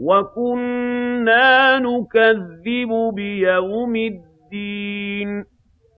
وَكُنَّا نُكَذِّبُ بِيَوْمِ الدِّينِ